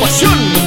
我需要你。